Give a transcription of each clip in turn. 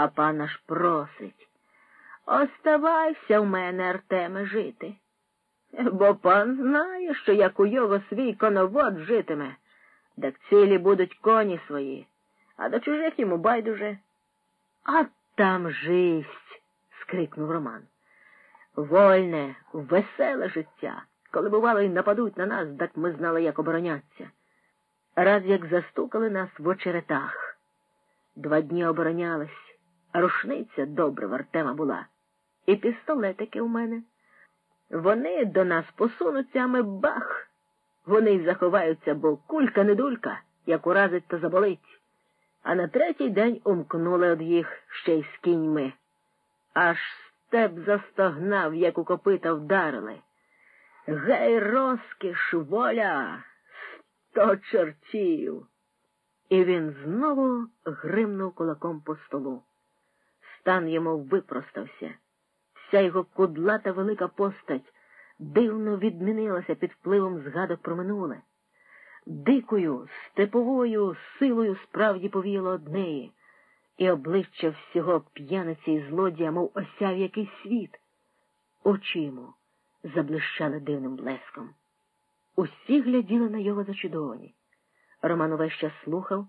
а пан аж просить. Оставайся в мене, Артеме, жити. Бо пан знає, що як у його свій коновод житиме, так цілі будуть коні свої, а до чужих йому байдуже. А там жисть, скрикнув Роман. Вольне, веселе життя. Коли, бувало, й нападуть на нас, так ми знали, як оборонятися. Раз як застукали нас в очеретах. Два дні оборонялись, рушниця добре в Артема була. І пістолетики у мене. Вони до нас посунуться, а ми бах. Вони й заховаються, бо кулька не дулька, як уразить, то заболить. А на третій день умкнули од їх ще й з кіньми. Аж степ застогнав, як у копита вдарили. Гей, розкіш, воля, сто чортів. І він знову гримнув кулаком по столу. Стан йому випростався. Вся його кудлата велика постать дивно відмінилася під впливом згадок про минуле. Дикою, степовою силою справді повіяло однеї, і обличчя всього п'яниці і злодія, мов осяв якийсь світ. Очі йому заблищали дивним блеском. Усі гляділи на його зачудовані. Роман увесь час слухав,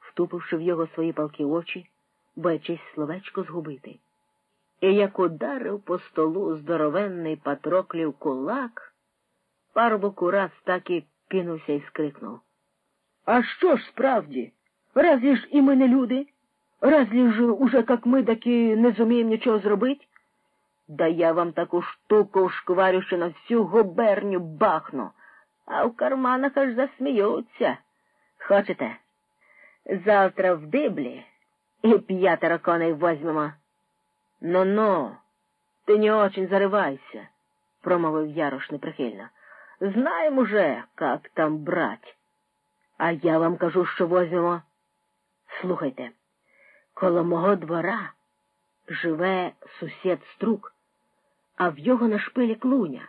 втупивши в його свої палки очі, боячись словечко згубити. І як ударив по столу здоровенний патроклів кулак, парубок ураз так і кинувся і скрикнув. А що ж справді? Разві ж і ми не люди? Разві ж уже як ми, таки не зуміємо нічого зробити? Да я вам таку штуку шкварю, що на всю губерню бахну, а в карманах аж засміються. Хочете? Завтра в диблі і п'ятеро коней возьмемо. Ну-ну, ти не очень заривайся, промовив Ярош неприхильно. Знаем уже, как там брать. А я вам кажу, що возьмемо. Слухайте, коло мого двора живе сусід струк, а в його на шпилі клуня.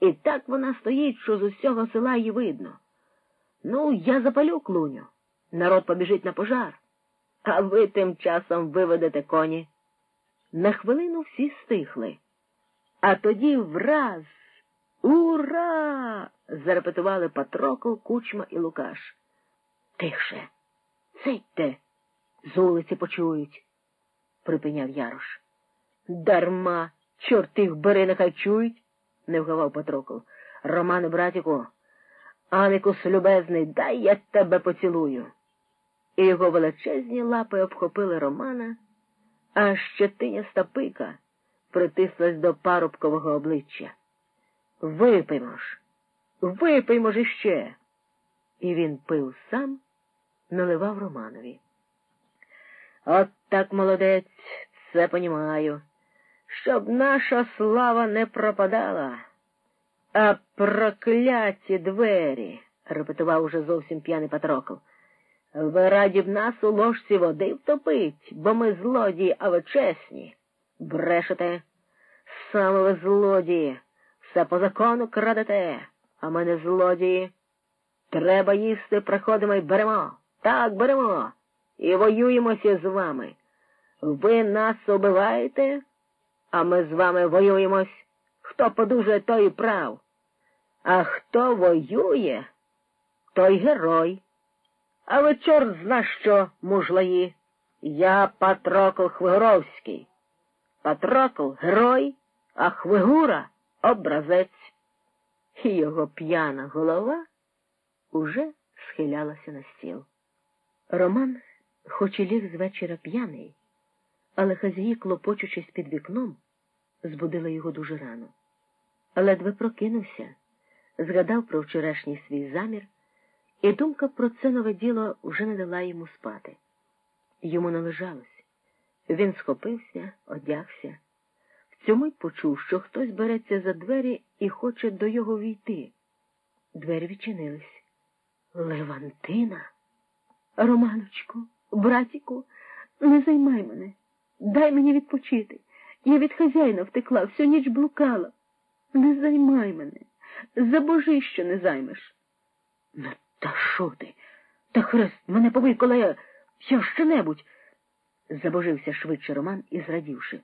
І так вона стоїть, що з усього села її видно. Ну, я запалю клуню. Народ побіжить на пожар, а ви тим часом виведете коні. На хвилину всі стихли, а тоді враз Ура! зарепетували Патрокол, Кучма і Лукаш. Тихше, цитьте, з вулиці почують, припиняв Ярош. Дарма, чорт їх бери, нехай чують, не вгавав Патрокол. Романе, братіку, Амікус любезний, дай я тебе поцілую. І його величезні лапи обхопили Романа, а щетиняста пика притислась до парубкового обличчя. Випиймо ж, випиймо ж іще. І він пив сам, наливав Романові. От так, молодець, все понімаю, щоб наша слава не пропадала. А прокляті двері, репетував уже зовсім п'яний Патрокл. Ви раді б нас у ложці води втопить, бо ми злодії, а ви чесні. Брешете, саме ви злодії. Все по закону крадете, а ми не злодії. Треба їсти, приходимо і беремо. Так, беремо. І воюємося з вами. Ви нас убиваєте, а ми з вами воюємось. Хто подужає, той і прав. А хто воює, той герой. А ви чорт зна що, мужлаї. Я Патрокл Хвигоровський. Патрокл герой, а Хвигура образець, і його п'яна голова уже схилялася на стіл. Роман, хоч і ліг з вечора п'яний, але хазії, клопочучись під вікном, збудили його дуже рано. Ледве прокинувся, згадав про вчорашній свій замір, і думка про це нове діло вже не дала йому спати. Йому не лежалось. Він схопився, одягся. В Цьому й почув, що хтось береться за двері і хоче до його війти. Двері відчинились. Левантина? Романочку, братіку, не займай мене. Дай мені відпочити. Я від хазяїна втекла, всю ніч блукала. Не займай мене. За божи, що не займеш. Та що ти? Та хрест мене повикола я, я що небудь. Забожився швидше Роман і зрадівши.